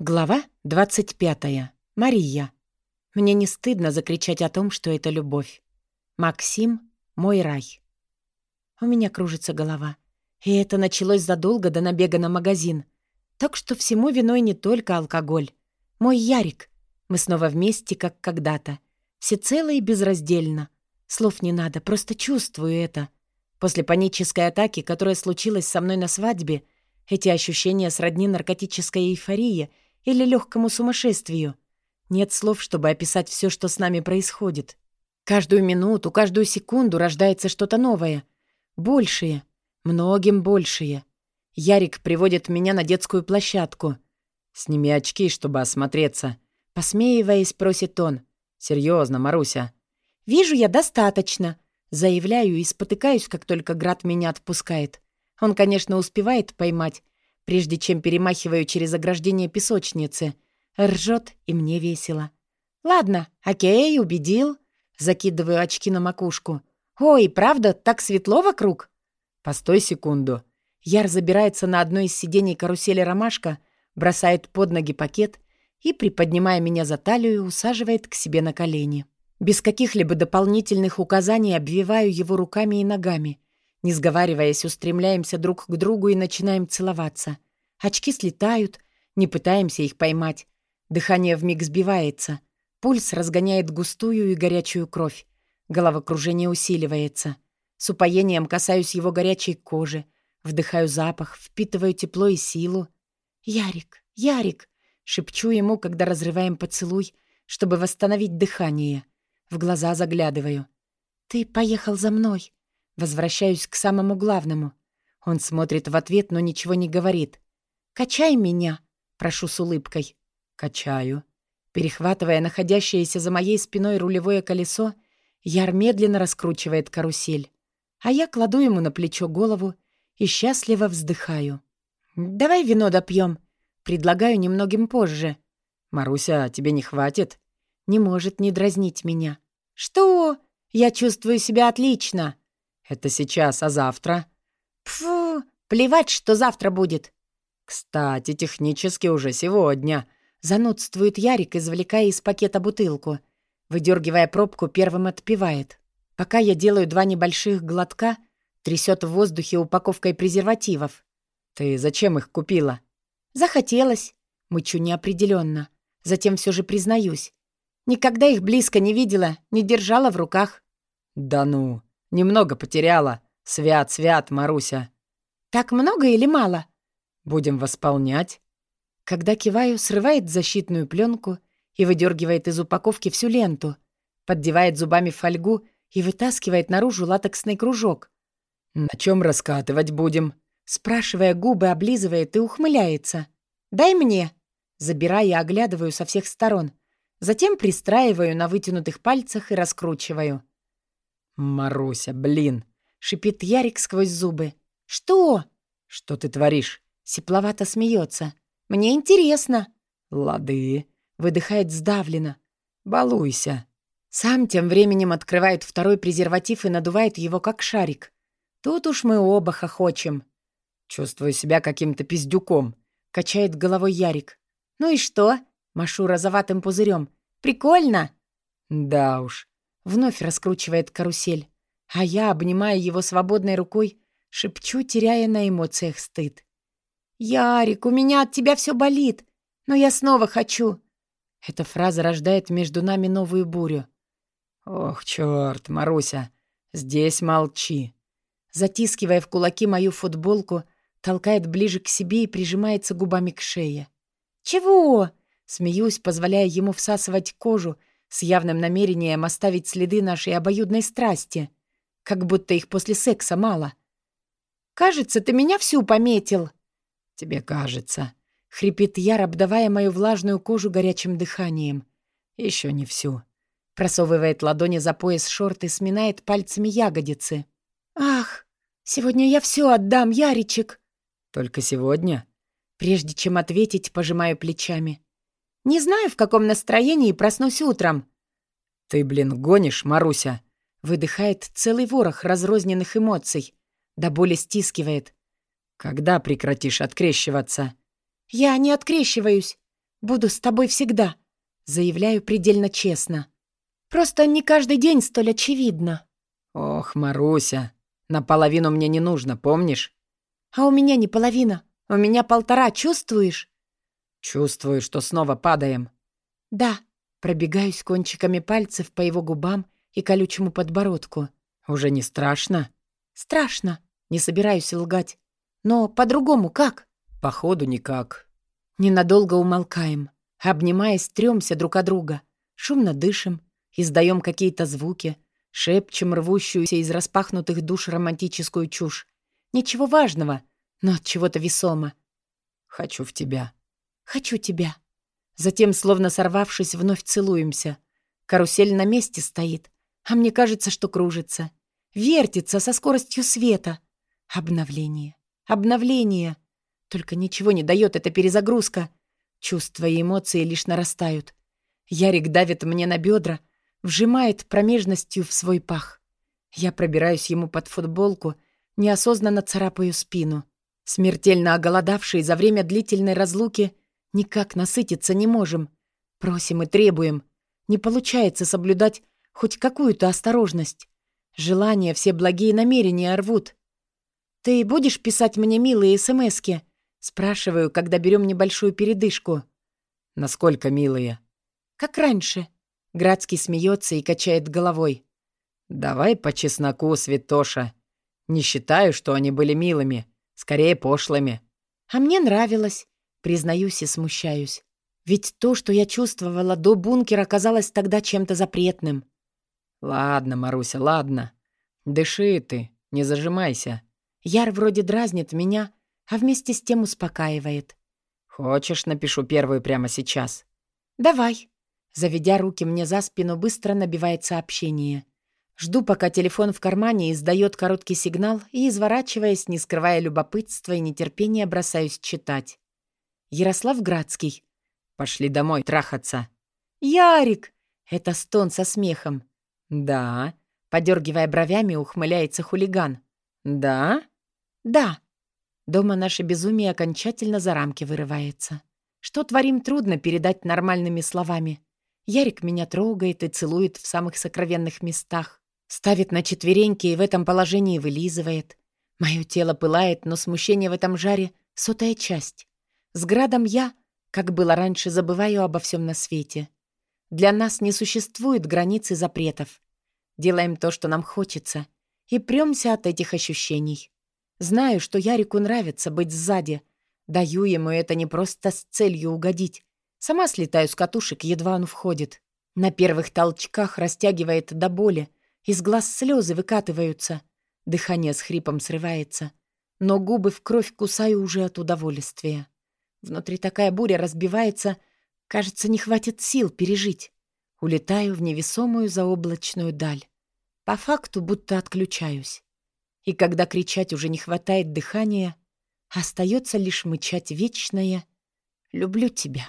Глава 25. Мария. Мне не стыдно закричать о том, что это любовь. Максим — мой рай. У меня кружится голова. И это началось задолго до набега на магазин. Так что всему виной не только алкоголь. Мой Ярик. Мы снова вместе, как когда-то. Всецело и безраздельно. Слов не надо, просто чувствую это. После панической атаки, которая случилась со мной на свадьбе, эти ощущения сродни наркотической эйфории — или легкому сумасшествию. Нет слов, чтобы описать все, что с нами происходит. Каждую минуту, каждую секунду рождается что-то новое. Большее. Многим большее. Ярик приводит меня на детскую площадку. «Сними очки, чтобы осмотреться». Посмеиваясь, просит он. «Серьезно, Маруся». «Вижу я достаточно», — заявляю и спотыкаюсь, как только Град меня отпускает. Он, конечно, успевает поймать, прежде чем перемахиваю через ограждение песочницы. Ржет, и мне весело. «Ладно, окей, убедил». Закидываю очки на макушку. «Ой, правда, так светло вокруг?» «Постой секунду». Яр забирается на одно из сидений карусели ромашка, бросает под ноги пакет и, приподнимая меня за талию, усаживает к себе на колени. Без каких-либо дополнительных указаний обвиваю его руками и ногами. Не сговариваясь, устремляемся друг к другу и начинаем целоваться. Очки слетают, не пытаемся их поймать. Дыхание вмиг сбивается. Пульс разгоняет густую и горячую кровь. Головокружение усиливается. С упоением касаюсь его горячей кожи. Вдыхаю запах, впитываю тепло и силу. «Ярик, Ярик!» — шепчу ему, когда разрываем поцелуй, чтобы восстановить дыхание. В глаза заглядываю. «Ты поехал за мной!» Возвращаюсь к самому главному. Он смотрит в ответ, но ничего не говорит. «Качай меня!» — прошу с улыбкой. «Качаю». Перехватывая находящееся за моей спиной рулевое колесо, Яр медленно раскручивает карусель. А я кладу ему на плечо голову и счастливо вздыхаю. «Давай вино допьем. Предлагаю немногим позже». «Маруся, тебе не хватит?» «Не может не дразнить меня». «Что? Я чувствую себя отлично!» «Это сейчас, а завтра?» «Пфу, плевать, что завтра будет». «Кстати, технически уже сегодня», — занудствует Ярик, извлекая из пакета бутылку. Выдергивая пробку, первым отпивает. Пока я делаю два небольших глотка, трясет в воздухе упаковкой презервативов. «Ты зачем их купила?» «Захотелось», — мычу неопределенно. Затем все же признаюсь. Никогда их близко не видела, не держала в руках. «Да ну!» Немного потеряла. Свят, свят, Маруся. Так много или мало? Будем восполнять. Когда киваю, срывает защитную пленку и выдергивает из упаковки всю ленту, поддевает зубами фольгу и вытаскивает наружу латексный кружок. «На чем раскатывать будем?» Спрашивая, губы облизывает и ухмыляется. «Дай мне!» Забирая, и оглядываю со всех сторон. Затем пристраиваю на вытянутых пальцах и раскручиваю. «Маруся, блин!» — шипит Ярик сквозь зубы. «Что?» «Что ты творишь?» Сепловато смеется. «Мне интересно». «Лады», — выдыхает сдавленно. «Балуйся». Сам тем временем открывает второй презерватив и надувает его как шарик. Тут уж мы оба хохочем. Чувствую себя каким-то пиздюком. Качает головой Ярик. «Ну и что?» — машу розоватым пузырем. «Прикольно!» «Да уж. Вновь раскручивает карусель. А я, обнимая его свободной рукой, шепчу, теряя на эмоциях стыд. «Ярик, у меня от тебя все болит, но я снова хочу». Эта фраза рождает между нами новую бурю. «Ох, черт, Маруся, здесь молчи». Затискивая в кулаки мою футболку, толкает ближе к себе и прижимается губами к шее. «Чего?» Смеюсь, позволяя ему всасывать кожу, с явным намерением оставить следы нашей обоюдной страсти, как будто их после секса мало. «Кажется, ты меня всю пометил». «Тебе кажется», — хрипит Яр, обдавая мою влажную кожу горячим дыханием. Еще не всю». Просовывает ладони за пояс шорт и сминает пальцами ягодицы. «Ах, сегодня я все отдам, Яричек!» «Только сегодня?» Прежде чем ответить, пожимаю плечами. Не знаю, в каком настроении проснусь утром». «Ты, блин, гонишь, Маруся?» Выдыхает целый ворох разрозненных эмоций. До боли стискивает. «Когда прекратишь открещиваться?» «Я не открещиваюсь». Буду с тобой всегда. Заявляю предельно честно. Просто не каждый день столь очевидно. Ох, Маруся, наполовину мне не нужно, помнишь? А у меня не половина. У меня полтора, чувствуешь? Чувствую, что снова падаем. Да. Пробегаюсь кончиками пальцев по его губам и колючему подбородку. Уже не страшно? Страшно. Не собираюсь лгать. Но по-другому как? Походу, никак. Ненадолго умолкаем. Обнимаясь, трёмся друг от друга. Шумно дышим, издаем какие-то звуки, шепчем рвущуюся из распахнутых душ романтическую чушь. Ничего важного, но от чего-то весомо. «Хочу в тебя». «Хочу тебя». Затем, словно сорвавшись, вновь целуемся. Карусель на месте стоит, а мне кажется, что кружится. Вертится со скоростью света. Обновление. Обновление. Только ничего не дает эта перезагрузка. Чувства и эмоции лишь нарастают. Ярик давит мне на бедра, вжимает промежностью в свой пах. Я пробираюсь ему под футболку, неосознанно царапаю спину. Смертельно оголодавшие за время длительной разлуки никак насытиться не можем. Просим и требуем. Не получается соблюдать хоть какую-то осторожность. Желания все благие намерения рвут. «Ты будешь писать мне милые смски?» Спрашиваю, когда берем небольшую передышку. «Насколько милые?» «Как раньше». Градский смеется и качает головой. «Давай по чесноку, святоша. Не считаю, что они были милыми. Скорее, пошлыми». «А мне нравилось», признаюсь и смущаюсь. Ведь то, что я чувствовала до бункера, казалось тогда чем-то запретным. «Ладно, Маруся, ладно. Дыши ты, не зажимайся». Яр вроде дразнит меня, а вместе с тем успокаивает. «Хочешь, напишу первую прямо сейчас?» «Давай». Заведя руки мне за спину, быстро набивает сообщение. Жду, пока телефон в кармане издает короткий сигнал и, изворачиваясь, не скрывая любопытства и нетерпения, бросаюсь читать. Ярослав Градский. «Пошли домой трахаться». «Ярик!» — это стон со смехом. «Да». Подергивая бровями, ухмыляется хулиган. «Да?» «Да». Дома наше безумие окончательно за рамки вырывается. Что творим, трудно передать нормальными словами. Ярик меня трогает и целует в самых сокровенных местах. Ставит на четвереньки и в этом положении вылизывает. Мое тело пылает, но смущение в этом жаре — сотая часть. С градом я, как было раньше, забываю обо всем на свете. Для нас не существует границы запретов. Делаем то, что нам хочется, и премся от этих ощущений. Знаю, что Ярику нравится быть сзади. Даю ему это не просто с целью угодить. Сама слетаю с катушек, едва он входит. На первых толчках растягивает до боли. Из глаз слезы выкатываются. Дыхание с хрипом срывается. Но губы в кровь кусаю уже от удовольствия. Внутри такая буря разбивается. Кажется, не хватит сил пережить. Улетаю в невесомую заоблачную даль. По факту будто отключаюсь. И когда кричать уже не хватает дыхания, остается лишь мычать вечное «Люблю тебя».